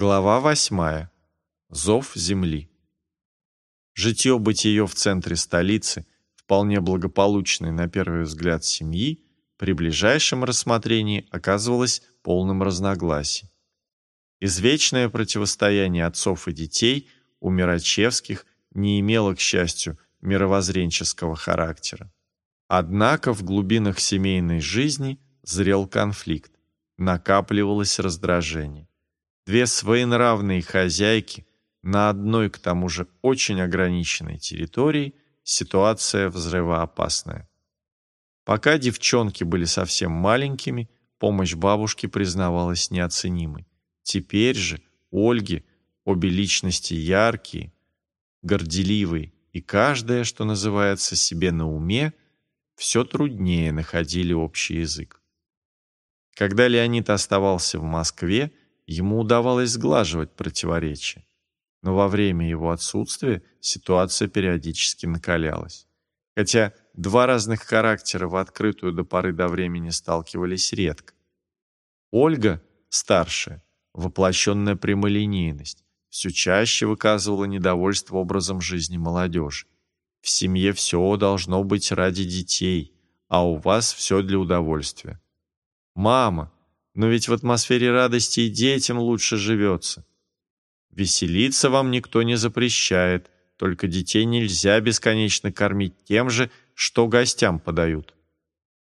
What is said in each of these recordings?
Глава восьмая. Зов земли. Житье-бытие в центре столицы, вполне благополучной на первый взгляд семьи, при ближайшем рассмотрении оказывалось полным разногласий. Извечное противостояние отцов и детей у Мирачевских не имело, к счастью, мировоззренческого характера. Однако в глубинах семейной жизни зрел конфликт, накапливалось раздражение. Две своенравные хозяйки на одной, к тому же, очень ограниченной территории, ситуация взрывоопасная. Пока девчонки были совсем маленькими, помощь бабушки признавалась неоценимой. Теперь же Ольги обе личности яркие, горделивые, и каждая, что называется, себе на уме, все труднее находили общий язык. Когда Леонид оставался в Москве, ему удавалось сглаживать противоречия. Но во время его отсутствия ситуация периодически накалялась. Хотя два разных характера в открытую до поры до времени сталкивались редко. Ольга, старшая, воплощенная прямолинейность, все чаще выказывала недовольство образом жизни молодежи. В семье все должно быть ради детей, а у вас все для удовольствия. «Мама, но ведь в атмосфере радости и детям лучше живется. Веселиться вам никто не запрещает, только детей нельзя бесконечно кормить тем же, что гостям подают.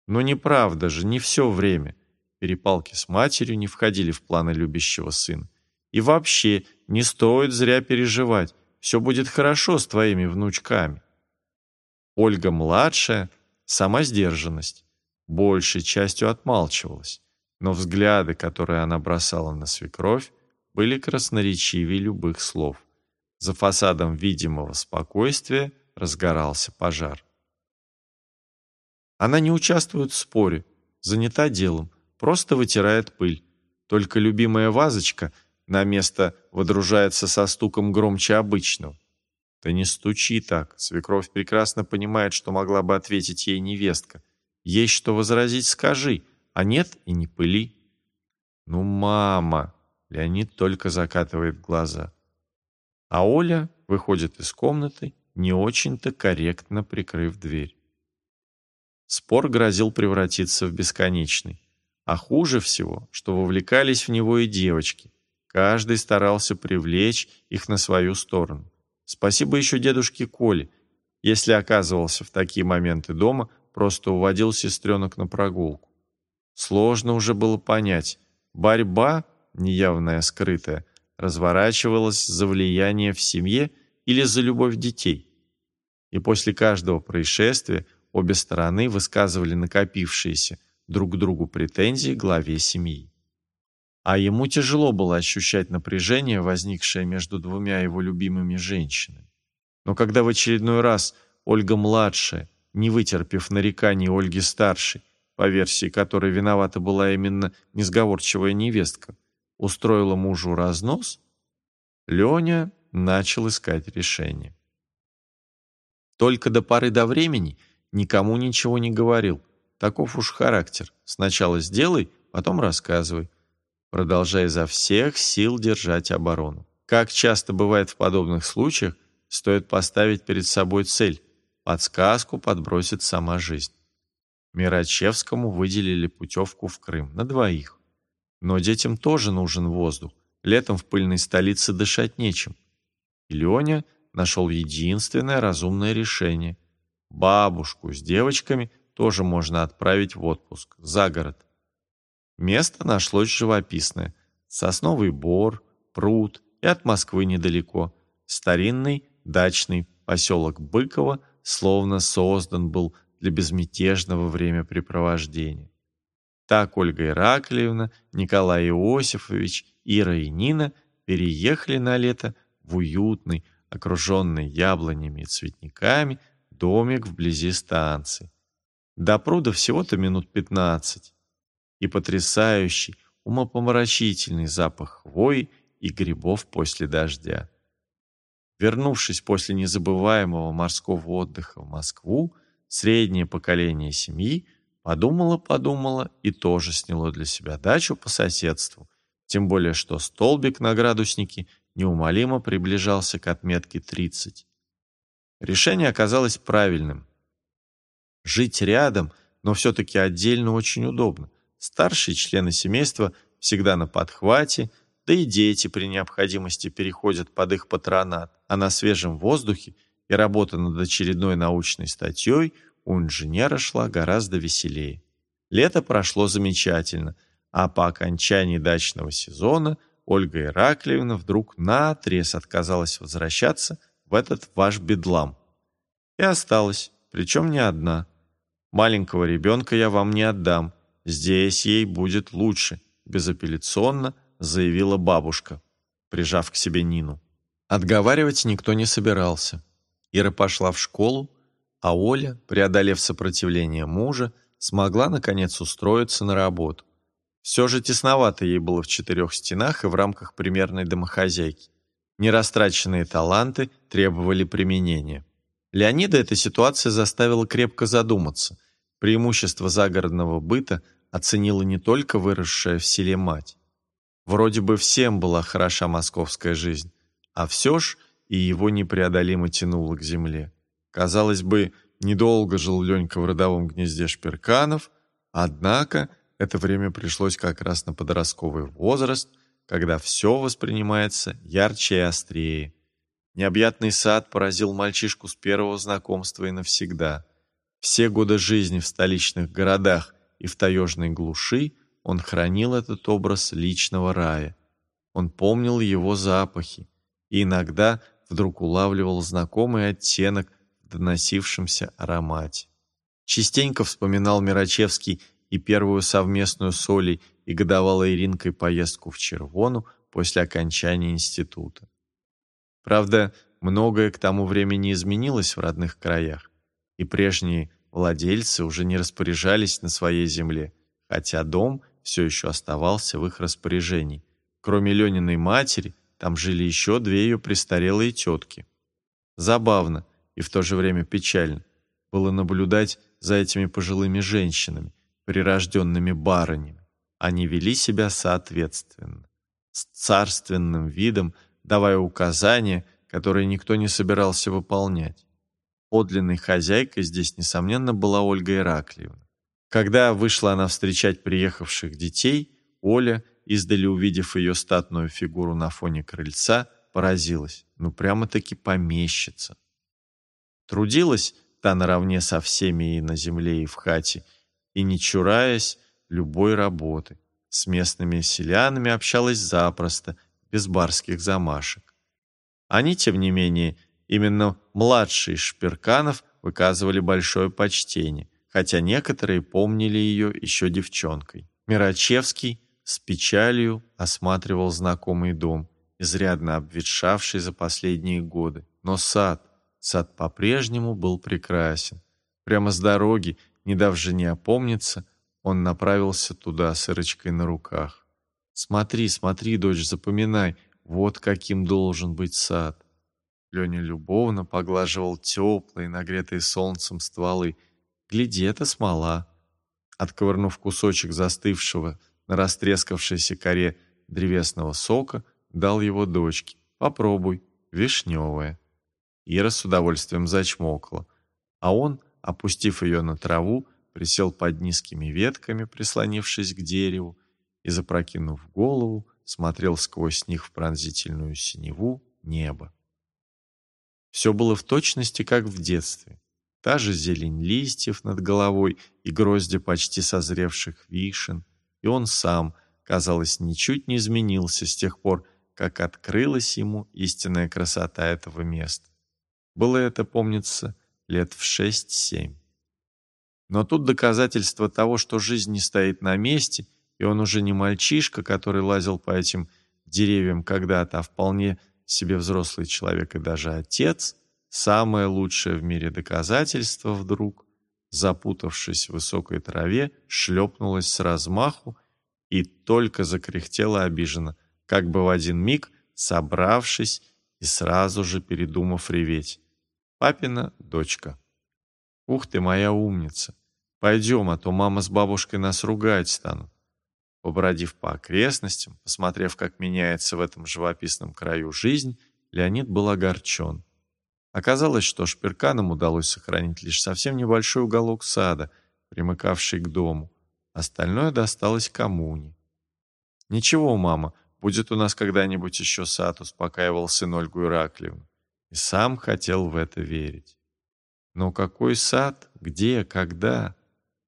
Но неправда же, не все время. Перепалки с матерью не входили в планы любящего сына. И вообще, не стоит зря переживать, все будет хорошо с твоими внучками. Ольга-младшая — сама сдержанность, большей частью отмалчивалась но взгляды, которые она бросала на свекровь, были красноречивее любых слов. За фасадом видимого спокойствия разгорался пожар. Она не участвует в споре, занята делом, просто вытирает пыль. Только любимая вазочка на место водружается со стуком громче обычного. «Да не стучи так!» Свекровь прекрасно понимает, что могла бы ответить ей невестка. «Есть что возразить, скажи!» А нет и не пыли. Ну, мама! Леонид только закатывает глаза. А Оля выходит из комнаты, не очень-то корректно прикрыв дверь. Спор грозил превратиться в бесконечный. А хуже всего, что вовлекались в него и девочки. Каждый старался привлечь их на свою сторону. Спасибо еще дедушке Коле. Если оказывался в такие моменты дома, просто уводил сестренок на прогулку. Сложно уже было понять, борьба, неявная, скрытая, разворачивалась за влияние в семье или за любовь детей. И после каждого происшествия обе стороны высказывали накопившиеся друг к другу претензии главе семьи. А ему тяжело было ощущать напряжение, возникшее между двумя его любимыми женщинами. Но когда в очередной раз Ольга-младшая, не вытерпев нареканий Ольги-старшей, по версии которой виновата была именно несговорчивая невестка, устроила мужу разнос, Леня начал искать решение. Только до поры до времени никому ничего не говорил. Таков уж характер. Сначала сделай, потом рассказывай. Продолжая изо всех сил держать оборону. Как часто бывает в подобных случаях, стоит поставить перед собой цель. Подсказку подбросит сама жизнь. Мирачевскому выделили путевку в Крым на двоих. Но детям тоже нужен воздух. Летом в пыльной столице дышать нечем. И Леня нашел единственное разумное решение. Бабушку с девочками тоже можно отправить в отпуск, за город. Место нашлось живописное. Сосновый бор, пруд и от Москвы недалеко. Старинный дачный поселок Быково словно создан был для безмятежного времяпрепровождения. Так Ольга Ираклиевна, Николай Иосифович, Ира и Нина переехали на лето в уютный, окруженный яблонями и цветниками, домик вблизи станции. До пруда всего-то минут пятнадцать. И потрясающий, умопомрачительный запах хвои и грибов после дождя. Вернувшись после незабываемого морского отдыха в Москву, Среднее поколение семьи подумало-подумало и тоже сняло для себя дачу по соседству, Тем более, что столбик на градуснике неумолимо приближался к отметке 30. Решение оказалось правильным. Жить рядом, но все-таки отдельно очень удобно. Старшие члены семейства всегда на подхвате, да и дети при необходимости переходят под их патронат, а на свежем воздухе и работа над очередной научной статьей у инженера шла гораздо веселее. Лето прошло замечательно, а по окончании дачного сезона Ольга Ираклиевна вдруг наотрез отказалась возвращаться в этот ваш бедлам. И осталась, причем не одна. Маленького ребенка я вам не отдам, здесь ей будет лучше, безапелляционно заявила бабушка, прижав к себе Нину. Отговаривать никто не собирался. Ира пошла в школу, а Оля, преодолев сопротивление мужа, смогла, наконец, устроиться на работу. Все же тесновато ей было в четырех стенах и в рамках примерной домохозяйки. Нерастраченные таланты требовали применения. Леонида эта ситуация заставила крепко задуматься. Преимущество загородного быта оценила не только выросшая в селе мать. Вроде бы всем была хороша московская жизнь, а все ж и его непреодолимо тянуло к земле. Казалось бы, недолго жил Ленька в родовом гнезде Шперканов, однако это время пришлось как раз на подростковый возраст, когда все воспринимается ярче и острее. Необъятный сад поразил мальчишку с первого знакомства и навсегда. Все годы жизни в столичных городах и в таежной глуши он хранил этот образ личного рая. Он помнил его запахи и иногда вдруг улавливал знакомый оттенок в доносившемся аромате. Частенько вспоминал Мирачевский и первую совместную с Олей и годовалой Иринкой поездку в Червону после окончания института. Правда, многое к тому времени изменилось в родных краях, и прежние владельцы уже не распоряжались на своей земле, хотя дом все еще оставался в их распоряжении. Кроме Лениной матери, там жили еще две ее престарелые тетки. Забавно и в то же время печально было наблюдать за этими пожилыми женщинами, прирожденными барынями. Они вели себя соответственно, с царственным видом, давая указания, которые никто не собирался выполнять. Подлинной хозяйкой здесь, несомненно, была Ольга Ираклиевна. Когда вышла она встречать приехавших детей, Оля, издали увидев ее статную фигуру на фоне крыльца, поразилась. Ну, прямо-таки помещица. Трудилась та наравне со всеми и на земле, и в хате, и, не чураясь, любой работы. С местными селянами общалась запросто, без барских замашек. Они, тем не менее, именно младшие Шпирканов выказывали большое почтение, хотя некоторые помнили ее еще девчонкой. Мирачевский с печалью осматривал знакомый дом, изрядно обветшавший за последние годы. Но сад, сад по-прежнему был прекрасен. Прямо с дороги, не дав жене опомниться, он направился туда с Ирочкой на руках. Смотри, смотри, дочь, запоминай, вот каким должен быть сад. Леня любовно поглаживал теплые, нагретые солнцем стволы. Гляди, это смола. Отковырнув кусочек застывшего на растрескавшейся коре древесного сока, дал его дочке. Попробуй, вишневое. Ира с удовольствием зачмокла, а он, опустив ее на траву, присел под низкими ветками, прислонившись к дереву, и, запрокинув голову, смотрел сквозь них в пронзительную синеву небо. Все было в точности, как в детстве. Та же зелень листьев над головой и грозди почти созревших вишен, и он сам, казалось, ничуть не изменился с тех пор, как открылась ему истинная красота этого места. Было это, помнится, лет в шесть-семь. Но тут доказательство того, что жизнь не стоит на месте — и он уже не мальчишка, который лазил по этим деревьям когда-то, а вполне себе взрослый человек и даже отец, самое лучшее в мире доказательство вдруг, запутавшись в высокой траве, шлепнулась с размаху и только закряхтела обиженно, как бы в один миг собравшись и сразу же передумав реветь. Папина дочка. «Ух ты, моя умница! Пойдем, а то мама с бабушкой нас ругать станут. Побродив по окрестностям, посмотрев, как меняется в этом живописном краю жизнь, Леонид был огорчен. Оказалось, что шпирканам удалось сохранить лишь совсем небольшой уголок сада, примыкавший к дому. Остальное досталось коммуне. «Ничего, мама, будет у нас когда-нибудь еще сад», успокаивал сын Ольгу Ираклевну. И сам хотел в это верить. Но какой сад, где, когда?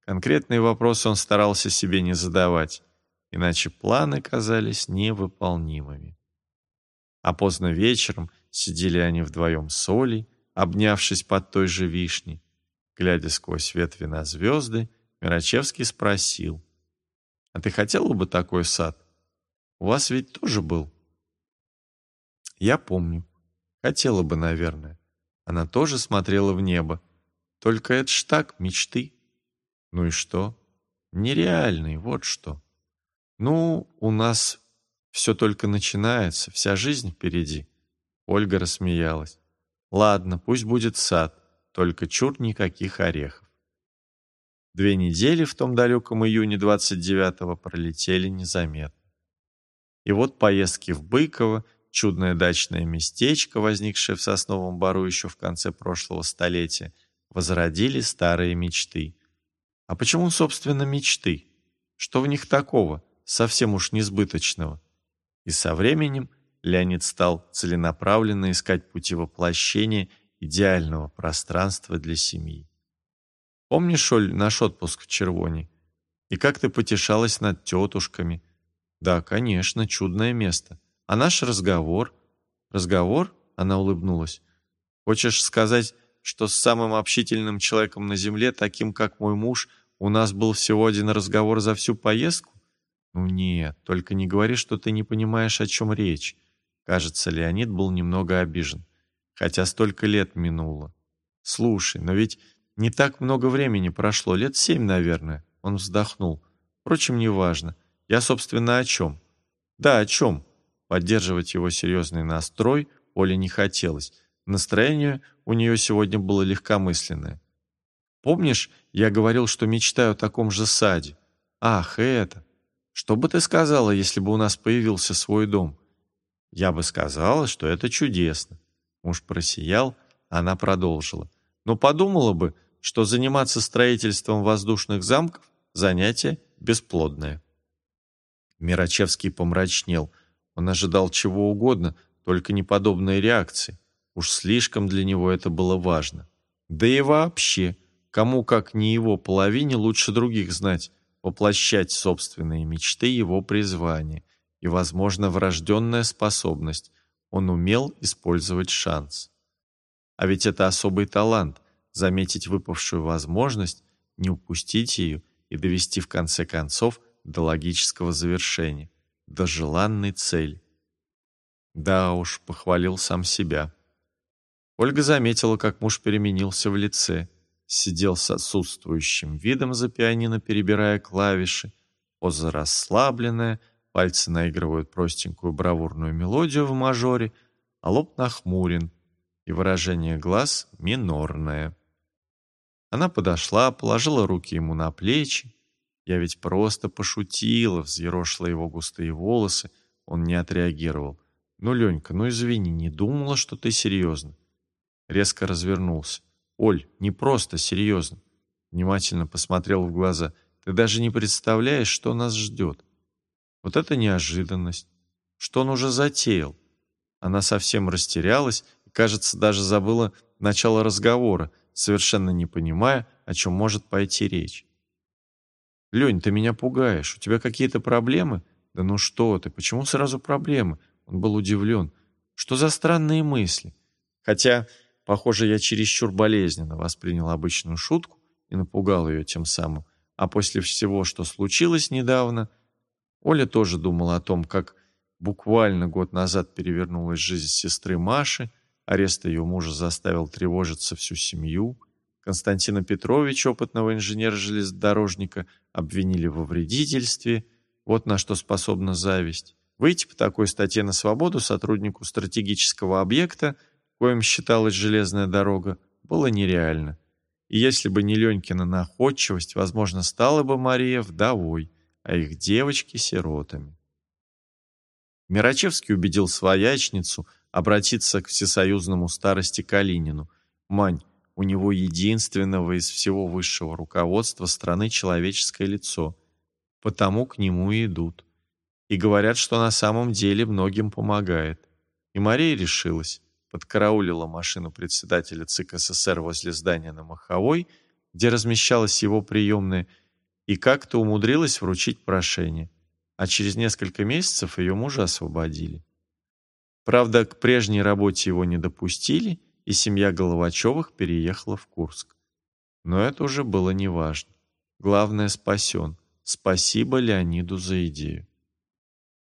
Конкретные вопросы он старался себе не задавать, иначе планы казались невыполнимыми. А поздно вечером сидели они вдвоем с Олей, обнявшись под той же вишней. Глядя сквозь ветви на звезды, Мирачевский спросил, «А ты хотела бы такой сад? У вас ведь тоже был?» «Я помню. Хотела бы, наверное. Она тоже смотрела в небо. Только это ж так, мечты. Ну и что? Нереальный, вот что. Ну, у нас все только начинается, вся жизнь впереди. Ольга рассмеялась. Ладно, пусть будет сад, только чур никаких орехов. Две недели в том далеком июне 29-го пролетели незаметно. И вот поездки в Быково, чудное дачное местечко, возникшее в Сосновом Бару еще в конце прошлого столетия, возродили старые мечты. А почему, собственно, мечты? Что в них такого, совсем уж несбыточного? И со временем Леонид стал целенаправленно искать пути воплощения идеального пространства для семьи. Помнишь, Оль, наш отпуск в Червоне? И как ты потешалась над тетушками? Да, конечно, чудное место. А наш разговор? Разговор? Она улыбнулась. Хочешь сказать, что с самым общительным человеком на земле, таким как мой муж, у нас был всего один разговор за всю поездку? «Ну нет, только не говори, что ты не понимаешь, о чем речь». Кажется, Леонид был немного обижен, хотя столько лет минуло. «Слушай, но ведь не так много времени прошло, лет семь, наверное». Он вздохнул. «Впрочем, неважно. Я, собственно, о чем?» «Да, о чем?» Поддерживать его серьезный настрой Оле не хотелось. Настроение у нее сегодня было легкомысленное. «Помнишь, я говорил, что мечтаю о таком же саде?» «Ах, это!» Что бы ты сказала, если бы у нас появился свой дом? Я бы сказала, что это чудесно. Муж просиял, она продолжила. Но подумала бы, что заниматься строительством воздушных замков – занятие бесплодное. Мирачевский помрачнел. Он ожидал чего угодно, только не подобной реакции. Уж слишком для него это было важно. Да и вообще, кому как не его половине лучше других знать, воплощать собственные мечты его призвание и, возможно, врожденная способность. Он умел использовать шанс. А ведь это особый талант – заметить выпавшую возможность, не упустить ее и довести в конце концов до логического завершения, до желанной цели. Да уж, похвалил сам себя. Ольга заметила, как муж переменился в лице – сидел с отсутствующим видом за пианино, перебирая клавиши. Поза расслабленная, пальцы наигрывают простенькую бравурную мелодию в мажоре, а лоб нахмурен, и выражение глаз минорное. Она подошла, положила руки ему на плечи. Я ведь просто пошутила, взъерошила его густые волосы. Он не отреагировал. «Ну, Ленька, ну извини, не думала, что ты серьезно». Резко развернулся. Оль, не просто, серьезно. Внимательно посмотрел в глаза. Ты даже не представляешь, что нас ждет. Вот это неожиданность. Что он уже затеял? Она совсем растерялась и, кажется, даже забыла начало разговора, совершенно не понимая, о чем может пойти речь. «Лень, ты меня пугаешь. У тебя какие-то проблемы?» «Да ну что ты, почему сразу проблемы?» Он был удивлен. «Что за странные мысли?» Хотя Похоже, я чересчур болезненно воспринял обычную шутку и напугал ее тем самым. А после всего, что случилось недавно, Оля тоже думала о том, как буквально год назад перевернулась жизнь сестры Маши, арест ее мужа заставил тревожиться всю семью, Константина Петровича, опытного инженера-железнодорожника, обвинили во вредительстве, вот на что способна зависть. Выйти по такой статье на свободу сотруднику стратегического объекта – коим считалась железная дорога, было нереально. И если бы не Ленькина находчивость, возможно, стала бы Мария вдовой, а их девочки — сиротами. Мирачевский убедил своячницу обратиться к всесоюзному старости Калинину. «Мань, у него единственного из всего высшего руководства страны человеческое лицо, потому к нему и идут. И говорят, что на самом деле многим помогает. И Мария решилась, подкараулила машину председателя ЦИК СССР возле здания на Маховой, где размещалась его приемная, и как-то умудрилась вручить прошение. А через несколько месяцев ее мужа освободили. Правда, к прежней работе его не допустили, и семья Головачевых переехала в Курск. Но это уже было неважно. Главное, спасен. Спасибо Леониду за идею.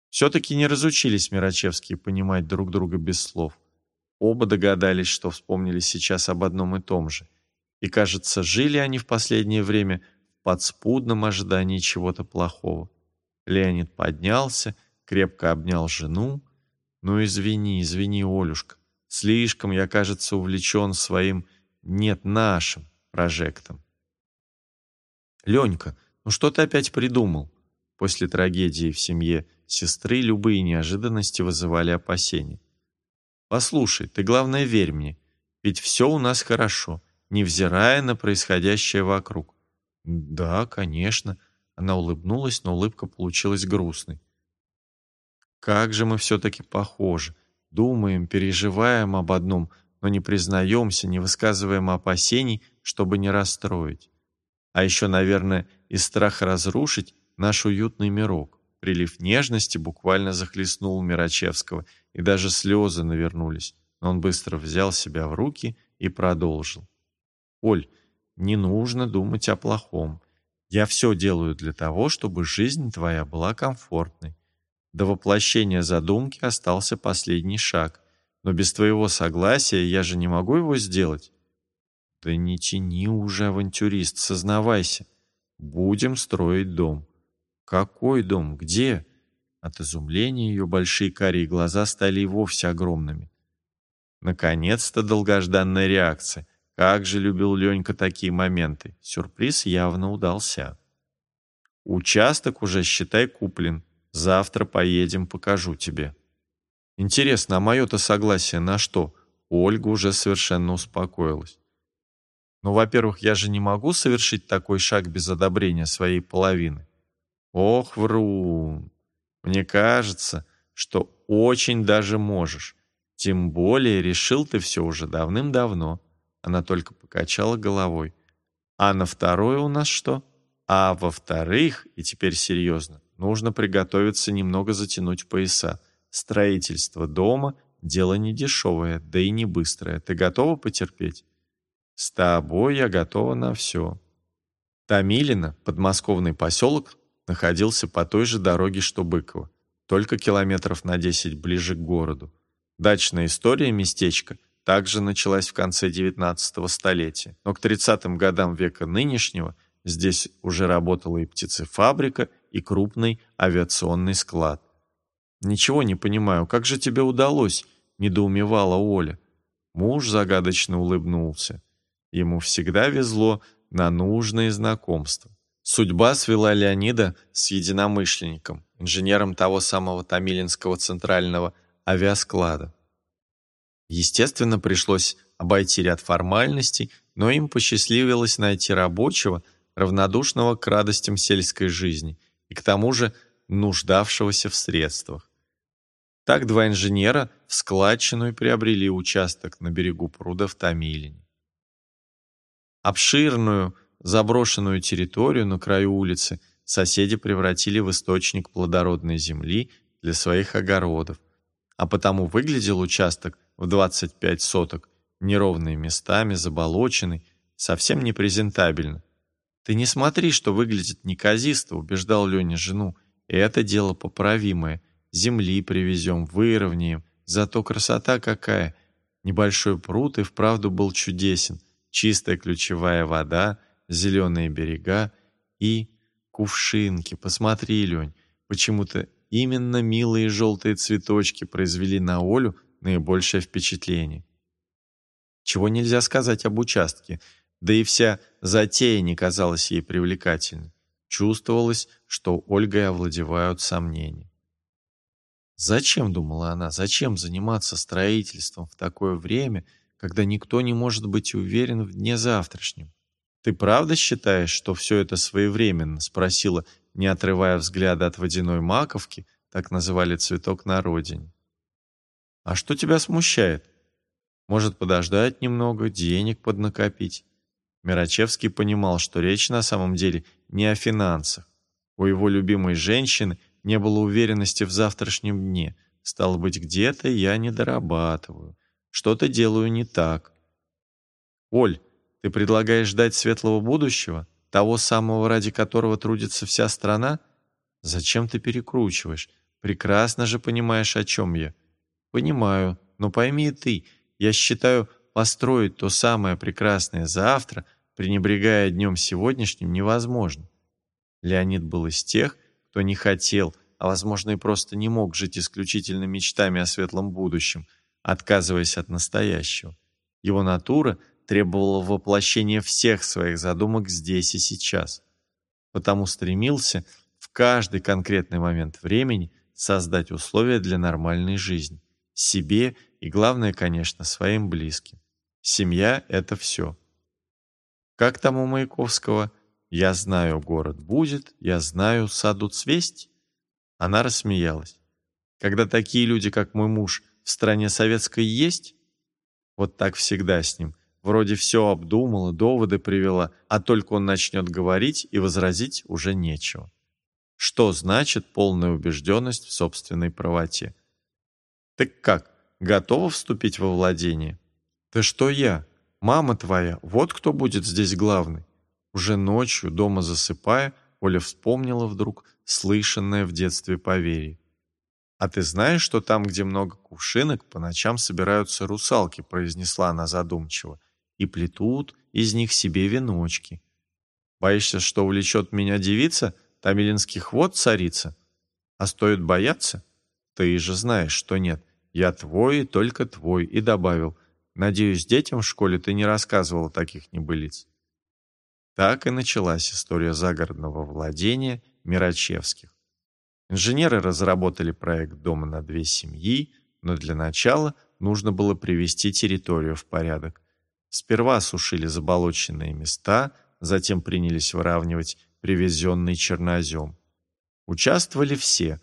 Все-таки не разучились Мирачевские понимать друг друга без слов. Оба догадались, что вспомнили сейчас об одном и том же. И, кажется, жили они в последнее время подспудном ожидании чего-то плохого. Леонид поднялся, крепко обнял жену. «Ну, извини, извини, Олюшка. Слишком я, кажется, увлечен своим «нет нашим» прожектом». «Ленька, ну что ты опять придумал?» После трагедии в семье сестры любые неожиданности вызывали опасения. «Послушай, ты, главное, верь мне, ведь все у нас хорошо, невзирая на происходящее вокруг». «Да, конечно», — она улыбнулась, но улыбка получилась грустной. «Как же мы все-таки похожи. Думаем, переживаем об одном, но не признаемся, не высказываем опасений, чтобы не расстроить. А еще, наверное, из страха разрушить наш уютный мирок. Прилив нежности буквально захлестнул Мирачевского, и даже слезы навернулись. Но он быстро взял себя в руки и продолжил. «Оль, не нужно думать о плохом. Я все делаю для того, чтобы жизнь твоя была комфортной. До воплощения задумки остался последний шаг. Но без твоего согласия я же не могу его сделать. Да не тяни уже, авантюрист, сознавайся. Будем строить дом. Какой дом? Где? От изумления ее большие карие глаза стали и вовсе огромными. Наконец-то долгожданная реакция. Как же любил Ленька такие моменты. Сюрприз явно удался. Участок уже, считай, куплен. Завтра поедем, покажу тебе. Интересно, а мое-то согласие на что? Ольга уже совершенно успокоилась. Ну, во-первых, я же не могу совершить такой шаг без одобрения своей половины. Ох, врун. Мне кажется, что очень даже можешь. Тем более решил ты все уже давным-давно. Она только покачала головой. А на второе у нас что? А во-вторых, и теперь серьезно, нужно приготовиться немного затянуть пояса. Строительство дома – дело не дешевое, да и не быстрое. Ты готова потерпеть? С тобой я готова на все. Томилино, подмосковный поселок, находился по той же дороге, что Быково, только километров на 10 ближе к городу. Дачная история местечка также началась в конце 19 столетия, но к 30-м годам века нынешнего здесь уже работала и птицефабрика, и крупный авиационный склад. «Ничего не понимаю, как же тебе удалось?» – недоумевала Оля. Муж загадочно улыбнулся. Ему всегда везло на нужные знакомства. Судьба свела Леонида с единомышленником, инженером того самого Томилинского центрального авиасклада. Естественно, пришлось обойти ряд формальностей, но им посчастливилось найти рабочего, равнодушного к радостям сельской жизни и к тому же нуждавшегося в средствах. Так два инженера в складчину и приобрели участок на берегу пруда в Томилине. Обширную, заброшенную территорию на краю улицы соседи превратили в источник плодородной земли для своих огородов, а потому выглядел участок в 25 соток неровными местами, заболоченный, совсем непрезентабельно. «Ты не смотри, что выглядит неказисто», — убеждал Леня жену, «и это дело поправимое. Земли привезем, выровняем. Зато красота какая! Небольшой пруд и вправду был чудесен. Чистая ключевая вода, зеленые берега и кувшинки. Посмотри, Лень, почему-то именно милые желтые цветочки произвели на Олю наибольшее впечатление. Чего нельзя сказать об участке, да и вся затея не казалась ей привлекательной. Чувствовалось, что Ольгой овладевают сомнения. Зачем, думала она, зачем заниматься строительством в такое время, когда никто не может быть уверен в дне завтрашнем? «Ты правда считаешь, что все это своевременно?» — спросила, не отрывая взгляда от водяной маковки, так называли цветок на родине. «А что тебя смущает? Может, подождать немного, денег поднакопить?» Мирачевский понимал, что речь на самом деле не о финансах. У его любимой женщины не было уверенности в завтрашнем дне. Стало быть, где-то я не дорабатываю. Что-то делаю не так. «Оль, ты предлагаешь ждать светлого будущего? Того самого, ради которого трудится вся страна? Зачем ты перекручиваешь? Прекрасно же понимаешь, о чем я. Понимаю, но пойми и ты, я считаю, построить то самое прекрасное завтра, пренебрегая днем сегодняшним, невозможно. Леонид был из тех, кто не хотел, а, возможно, и просто не мог жить исключительно мечтами о светлом будущем, отказываясь от настоящего. Его натура требовала воплощения всех своих задумок здесь и сейчас. Потому стремился в каждый конкретный момент времени создать условия для нормальной жизни. Себе и, главное, конечно, своим близким. Семья — это все. Как там у Маяковского? «Я знаю, город будет, я знаю, саду цвесть». Она рассмеялась. «Когда такие люди, как мой муж, в стране советской есть?» Вот так всегда с ним. Вроде все обдумала, доводы привела, а только он начнет говорить и возразить уже нечего. Что значит полная убежденность в собственной правоте? Так как, готова вступить во владение? Да что я? Мама твоя, вот кто будет здесь главный. Уже ночью, дома засыпая, Оля вспомнила вдруг слышанное в детстве поверье. «А ты знаешь, что там, где много кувшинок, по ночам собираются русалки?» произнесла она задумчиво и плетут из них себе веночки. Боишься, что увлечет меня девица, тамилинский хвот царица? А стоит бояться? Ты же знаешь, что нет. Я твой и только твой. И добавил, надеюсь, детям в школе ты не рассказывал таких небылиц. Так и началась история загородного владения Мирачевских. Инженеры разработали проект дома на две семьи, но для начала нужно было привести территорию в порядок. Сперва осушили заболоченные места, затем принялись выравнивать привезенный чернозем. Участвовали все.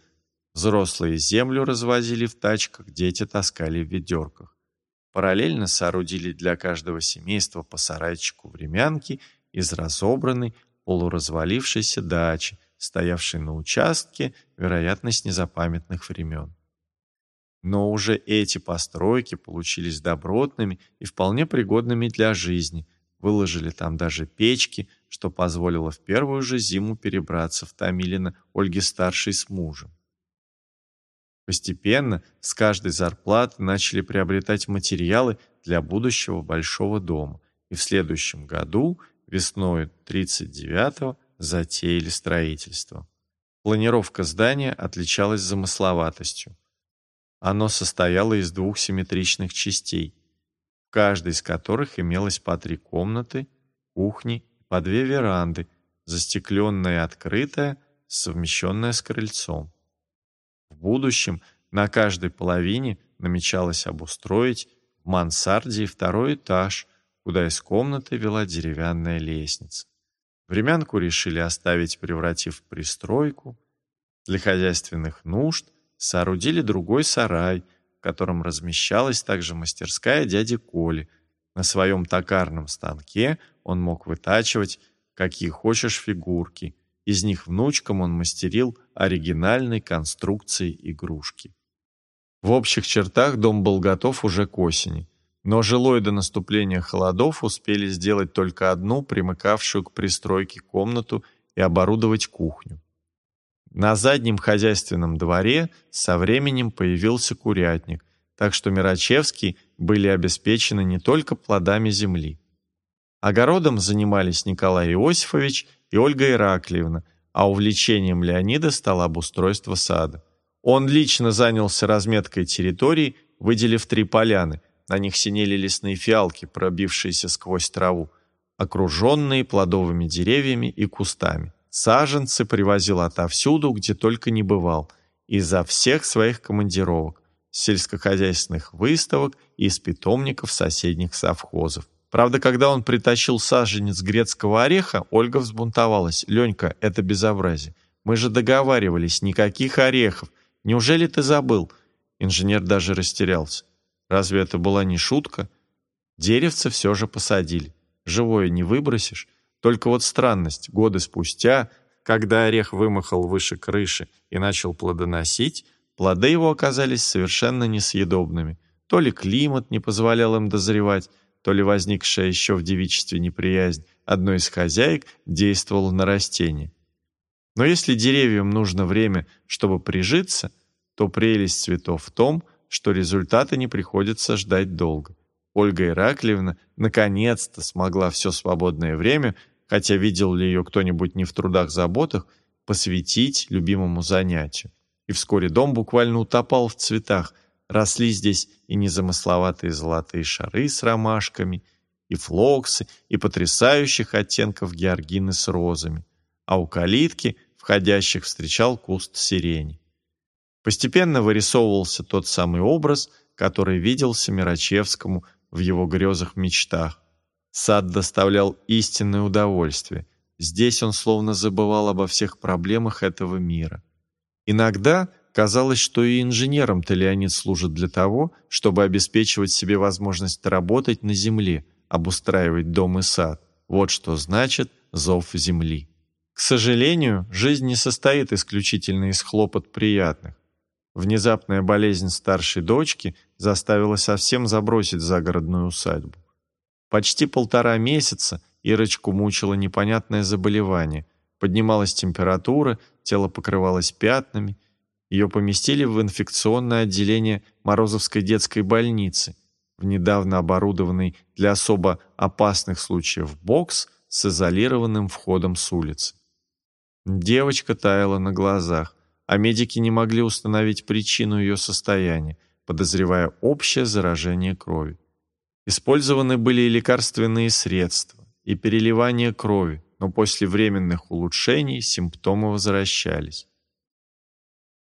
Взрослые землю развозили в тачках, дети таскали в ведерках. Параллельно соорудили для каждого семейства по сарайчику времянки из разобранной, полуразвалившейся дачи, стоявшей на участке, вероятно, с незапамятных времен. Но уже эти постройки получились добротными и вполне пригодными для жизни. Выложили там даже печки, что позволило в первую же зиму перебраться в Томилино Ольге старшей с мужем. Постепенно с каждой зарплаты начали приобретать материалы для будущего большого дома, и в следующем году, весной 39-го, затеяли строительство. Планировка здания отличалась замысловатостью. Оно состояло из двух симметричных частей, в каждой из которых имелось по три комнаты, кухни и по две веранды, застекленная и открытая, совмещенная с крыльцом. Будущем на каждой половине намечалось обустроить в мансарде второй этаж, куда из комнаты вела деревянная лестница. Времянку решили оставить, превратив в пристройку. Для хозяйственных нужд соорудили другой сарай, в котором размещалась также мастерская дяди Коли. На своем токарном станке он мог вытачивать какие хочешь фигурки. Из них внучкам он мастерил оригинальной конструкции игрушки. В общих чертах дом был готов уже к осени, но жилой до наступления холодов успели сделать только одну, примыкавшую к пристройке комнату и оборудовать кухню. На заднем хозяйственном дворе со временем появился курятник, так что Мирачевские были обеспечены не только плодами земли. Огородом занимались Николай Иосифович и Ольга Ираклиевна, а увлечением Леонида стало обустройство сада. Он лично занялся разметкой территории, выделив три поляны. На них синели лесные фиалки, пробившиеся сквозь траву, окруженные плодовыми деревьями и кустами. саженцы привозил отовсюду, где только не бывал, изо всех своих командировок, сельскохозяйственных выставок и из питомников соседних совхозов. Правда, когда он притащил саженец грецкого ореха, Ольга взбунтовалась. «Ленька, это безобразие. Мы же договаривались, никаких орехов. Неужели ты забыл?» Инженер даже растерялся. Разве это была не шутка? Деревце все же посадили. Живое не выбросишь. Только вот странность. Годы спустя, когда орех вымахал выше крыши и начал плодоносить, плоды его оказались совершенно несъедобными. То ли климат не позволял им дозревать, то ли возникшая еще в девичестве неприязнь одной из хозяек действовала на растение. Но если деревьям нужно время, чтобы прижиться, то прелесть цветов в том, что результата не приходится ждать долго. Ольга Ираклиевна наконец-то смогла все свободное время, хотя видел ли ее кто-нибудь не в трудах-заботах, посвятить любимому занятию. И вскоре дом буквально утопал в цветах – Росли здесь и незамысловатые золотые шары с ромашками, и флоксы, и потрясающих оттенков георгины с розами. А у калитки входящих встречал куст сирени. Постепенно вырисовывался тот самый образ, который виделся Мирачевскому в его грезах-мечтах. Сад доставлял истинное удовольствие. Здесь он словно забывал обо всех проблемах этого мира. Иногда Казалось, что и инженером-то Леонид служит для того, чтобы обеспечивать себе возможность работать на земле, обустраивать дом и сад. Вот что значит зов земли. К сожалению, жизнь не состоит исключительно из хлопот приятных. Внезапная болезнь старшей дочки заставила совсем забросить загородную усадьбу. Почти полтора месяца Ирочку мучило непонятное заболевание. Поднималась температура, тело покрывалось пятнами, ее поместили в инфекционное отделение Морозовской детской больницы, в недавно оборудованный для особо опасных случаев бокс с изолированным входом с улицы. Девочка таяла на глазах, а медики не могли установить причину ее состояния, подозревая общее заражение крови. Использованы были и лекарственные средства, и переливание крови, но после временных улучшений симптомы возвращались.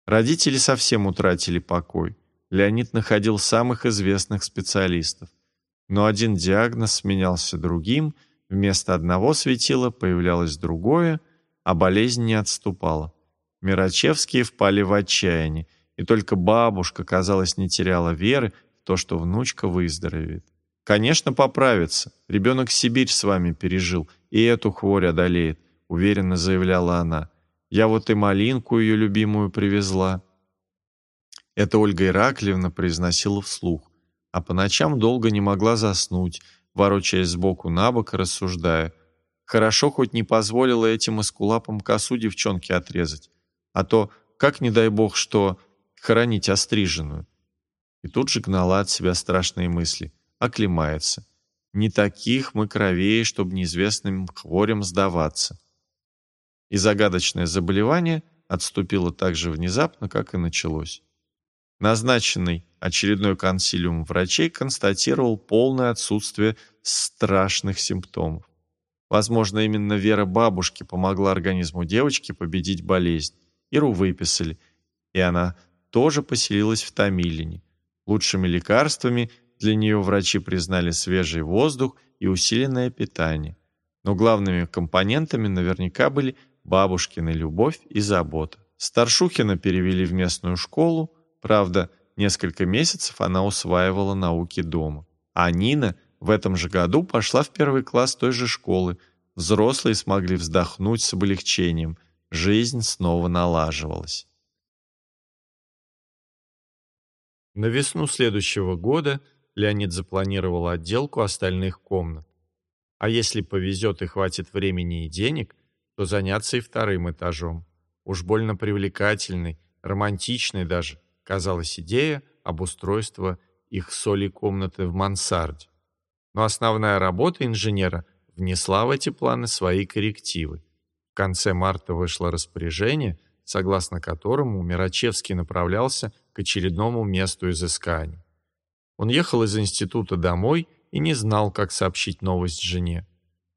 Родители совсем утратили покой. Леонид находил самых известных специалистов. Но один диагноз сменялся другим, вместо одного светила появлялось другое, а болезнь не отступала. Мирачевские впали в отчаяние, и только бабушка, казалось, не теряла веры в то, что внучка выздоровеет. «Конечно, поправится. Ребенок Сибирь с вами пережил, и эту хворь одолеет», — уверенно заявляла она. Я вот и малинку ее любимую привезла». Это Ольга Ираклевна произносила вслух, а по ночам долго не могла заснуть, ворочаясь сбоку на бок рассуждая. Хорошо хоть не позволила этим эскулапам косу девчонке отрезать, а то, как не дай бог, что хоронить остриженную. И тут же гнала от себя страшные мысли. Оклемается. Не таких мы кровей, чтобы неизвестным хворям сдаваться и загадочное заболевание отступило так же внезапно, как и началось. Назначенный очередной консилиум врачей констатировал полное отсутствие страшных симптомов. Возможно, именно вера бабушки помогла организму девочки победить болезнь. Иру выписали, и она тоже поселилась в Томилине. Лучшими лекарствами для нее врачи признали свежий воздух и усиленное питание. Но главными компонентами наверняка были бабушкина любовь и забота. Старшухина перевели в местную школу, правда, несколько месяцев она усваивала науки дома. А Нина в этом же году пошла в первый класс той же школы. Взрослые смогли вздохнуть с облегчением. Жизнь снова налаживалась. На весну следующего года Леонид запланировал отделку остальных комнат. А если повезет и хватит времени и денег – то заняться и вторым этажом. Уж больно привлекательной, романтичной даже казалась идея обустройства их соли комнаты в мансарде. Но основная работа инженера внесла в эти планы свои коррективы. В конце марта вышло распоряжение, согласно которому Мирачевский направлялся к очередному месту изысканий. Он ехал из института домой и не знал, как сообщить новость жене.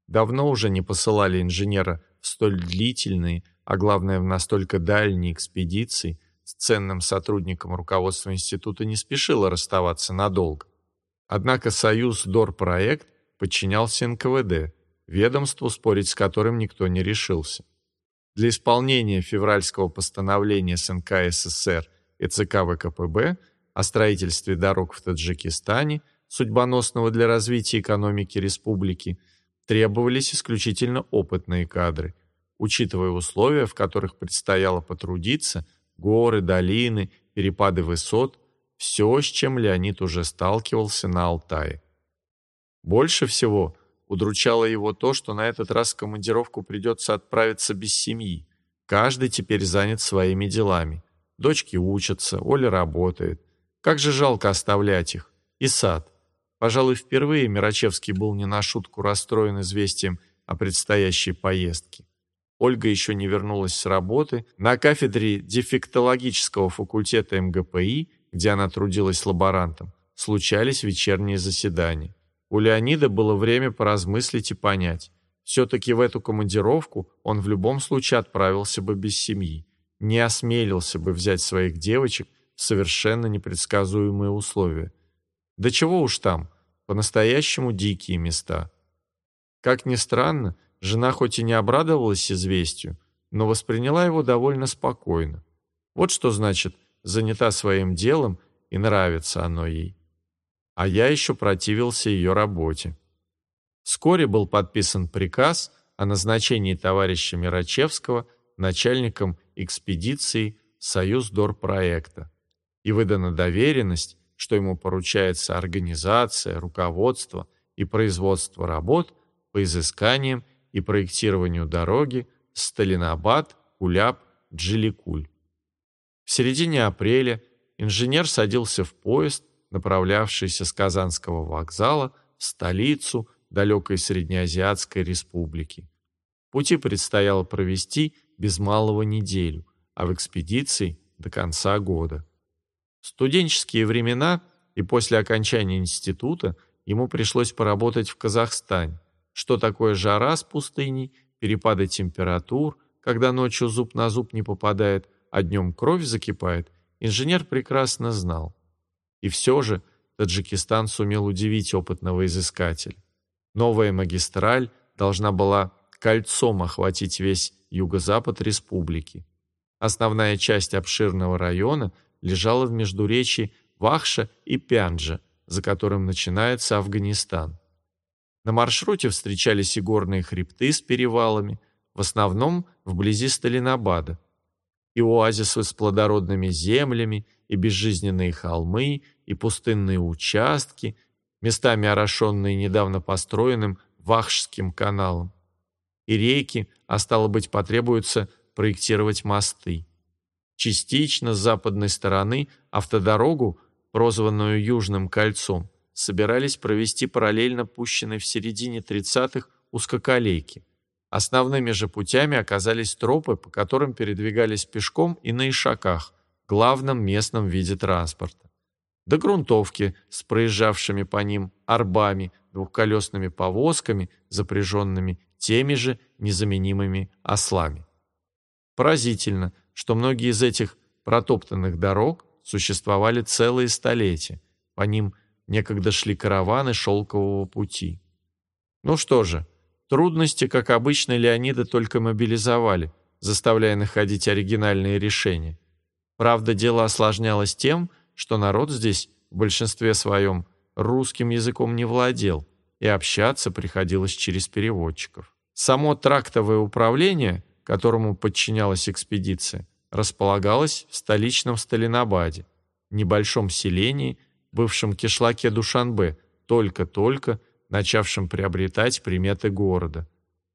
Давно уже не посылали инженера в столь длительные, а главное в настолько дальние экспедиции, с ценным сотрудником руководства института не спешило расставаться надолго. Однако Союз Дорпроект подчинялся НКВД, ведомству, спорить с которым никто не решился. Для исполнения февральского постановления СНК СССР и ЦК ВКПБ о строительстве дорог в Таджикистане, судьбоносного для развития экономики республики, требовались исключительно опытные кадры, учитывая условия, в которых предстояло потрудиться, горы, долины, перепады высот, все, с чем Леонид уже сталкивался на Алтае. Больше всего удручало его то, что на этот раз в командировку придется отправиться без семьи. Каждый теперь занят своими делами. Дочки учатся, Оля работает. Как же жалко оставлять их. И сад. Пожалуй, впервые Мирачевский был не на шутку расстроен известием о предстоящей поездке. Ольга еще не вернулась с работы. На кафедре дефектологического факультета МГПИ, где она трудилась лаборантом, случались вечерние заседания. У Леонида было время поразмыслить и понять. Все-таки в эту командировку он в любом случае отправился бы без семьи. Не осмелился бы взять своих девочек в совершенно непредсказуемые условия. Да чего уж там, по-настоящему дикие места. Как ни странно, жена хоть и не обрадовалась известию, но восприняла его довольно спокойно. Вот что значит «занята своим делом» и нравится оно ей. А я еще противился ее работе. Вскоре был подписан приказ о назначении товарища Мирачевского начальником экспедиции «Союз Дорпроекта» и выдана доверенность что ему поручается организация, руководство и производство работ по изысканиям и проектированию дороги Сталинабад, Куляб, Джиликуль. В середине апреля инженер садился в поезд, направлявшийся с Казанского вокзала в столицу далекой Среднеазиатской республики. Пути предстояло провести без малого неделю, а в экспедиции до конца года. Студенческие времена и после окончания института ему пришлось поработать в Казахстане. Что такое жара с пустыней, перепады температур, когда ночью зуб на зуб не попадает, а днем кровь закипает, инженер прекрасно знал. И все же Таджикистан сумел удивить опытного изыскателя. Новая магистраль должна была кольцом охватить весь юго-запад республики. Основная часть обширного района – лежала в междуречии Вахша и Пянджа, за которым начинается Афганистан. На маршруте встречались и горные хребты с перевалами, в основном вблизи Сталинабада, и оазисы с плодородными землями, и безжизненные холмы, и пустынные участки, местами орошенные недавно построенным Вахшским каналом. И реки, а стало быть, потребуется проектировать мосты. Частично с западной стороны автодорогу, прозванную Южным кольцом, собирались провести параллельно пущенной в середине 30-х узкоколейки. Основными же путями оказались тропы, по которым передвигались пешком и на ишаках, главном местном виде транспорта. До грунтовки с проезжавшими по ним арбами, двухколесными повозками, запряженными теми же незаменимыми ослами. Поразительно, что многие из этих протоптанных дорог существовали целые столетия. По ним некогда шли караваны шелкового пути. Ну что же, трудности, как обычно, Леонида только мобилизовали, заставляя находить оригинальные решения. Правда, дело осложнялось тем, что народ здесь в большинстве своем русским языком не владел, и общаться приходилось через переводчиков. Само трактовое управление, которому подчинялась экспедиция, располагалась в столичном Сталинабаде, небольшом селении, бывшем кишлаке Душанбе, только-только начавшем приобретать приметы города.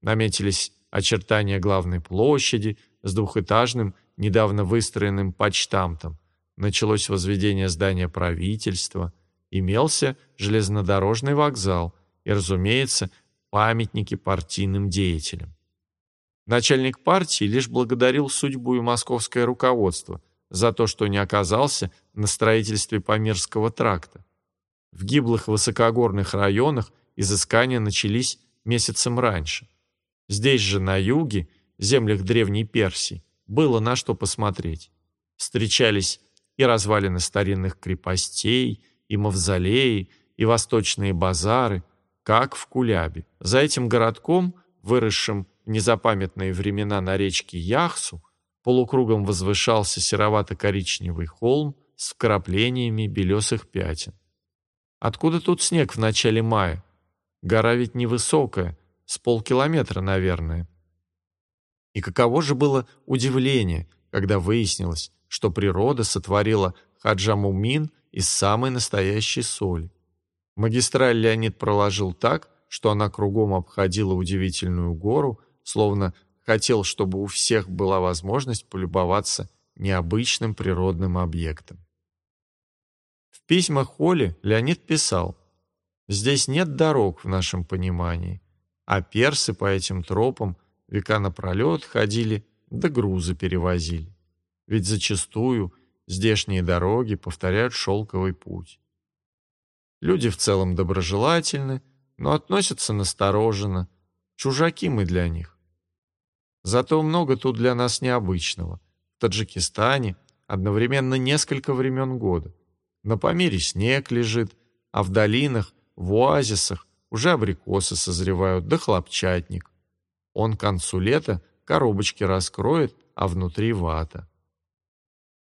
Наметились очертания главной площади с двухэтажным, недавно выстроенным почтамтом. Началось возведение здания правительства. Имелся железнодорожный вокзал и, разумеется, памятники партийным деятелям. Начальник партии лишь благодарил судьбу и московское руководство за то, что не оказался на строительстве Памирского тракта. В гиблых высокогорных районах изыскания начались месяцем раньше. Здесь же, на юге, землях Древней Персии, было на что посмотреть. Встречались и развалины старинных крепостей, и мавзолеи, и восточные базары, как в Кулябе. За этим городком, выросшим незапамятные времена на речке Яхсу, полукругом возвышался серовато-коричневый холм с вкраплениями белесых пятен. Откуда тут снег в начале мая? Гора ведь невысокая, с полкилометра, наверное. И каково же было удивление, когда выяснилось, что природа сотворила Хаджамумин из самой настоящей соли. Магистраль Леонид проложил так, что она кругом обходила удивительную гору, словно хотел, чтобы у всех была возможность полюбоваться необычным природным объектом. В письмах Холли Леонид писал, «Здесь нет дорог в нашем понимании, а персы по этим тропам века напролет ходили да грузы перевозили. Ведь зачастую здешние дороги повторяют шелковый путь. Люди в целом доброжелательны, но относятся настороженно. Чужаки мы для них. Зато много тут для нас необычного. В Таджикистане одновременно несколько времен года. На Памире снег лежит, а в долинах, в оазисах уже абрикосы созревают, да хлопчатник. Он к концу лета коробочки раскроет, а внутри вата.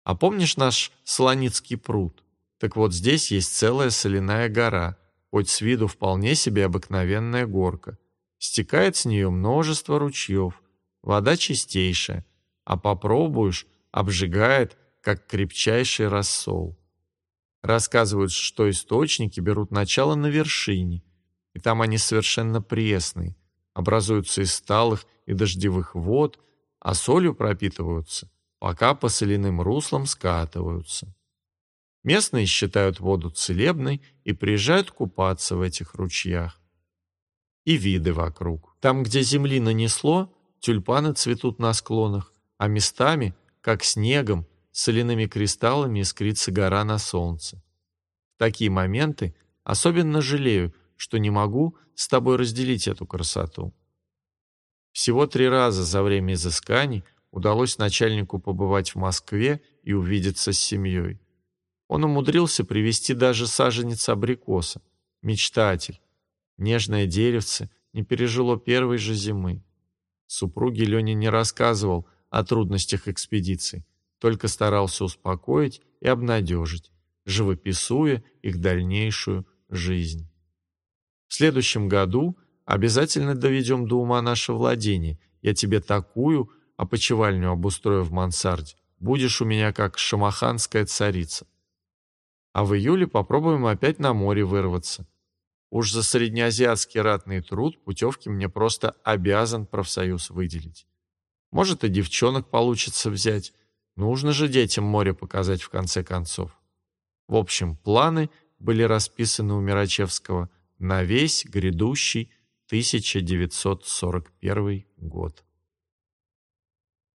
А помнишь наш Солоницкий пруд? Так вот здесь есть целая соляная гора, хоть с виду вполне себе обыкновенная горка. Стекает с нее множество ручьев, вода чистейшая, а попробуешь, обжигает, как крепчайший рассол. Рассказывают, что источники берут начало на вершине, и там они совершенно пресные, образуются из сталых и дождевых вод, а солью пропитываются, пока по соляным руслам скатываются. Местные считают воду целебной и приезжают купаться в этих ручьях. И виды вокруг. Там, где земли нанесло, тюльпаны цветут на склонах, а местами, как снегом, соляными кристаллами искрится гора на солнце. В такие моменты особенно жалею, что не могу с тобой разделить эту красоту. Всего три раза за время изысканий удалось начальнику побывать в Москве и увидеться с семьей. Он умудрился привести даже саженец абрикоса. Мечтатель. Нежное деревце не пережило первой же зимы. Супруге Леня не рассказывал о трудностях экспедиции, только старался успокоить и обнадежить, живописуя их дальнейшую жизнь. В следующем году обязательно доведем до ума наше владение. Я тебе такую опочивальню обустрою в мансарде. Будешь у меня как шамаханская царица. А в июле попробуем опять на море вырваться. Уж за среднеазиатский ратный труд путевки мне просто обязан профсоюз выделить. Может, и девчонок получится взять. Нужно же детям море показать в конце концов. В общем, планы были расписаны у Мирачевского – на весь грядущий 1941 год.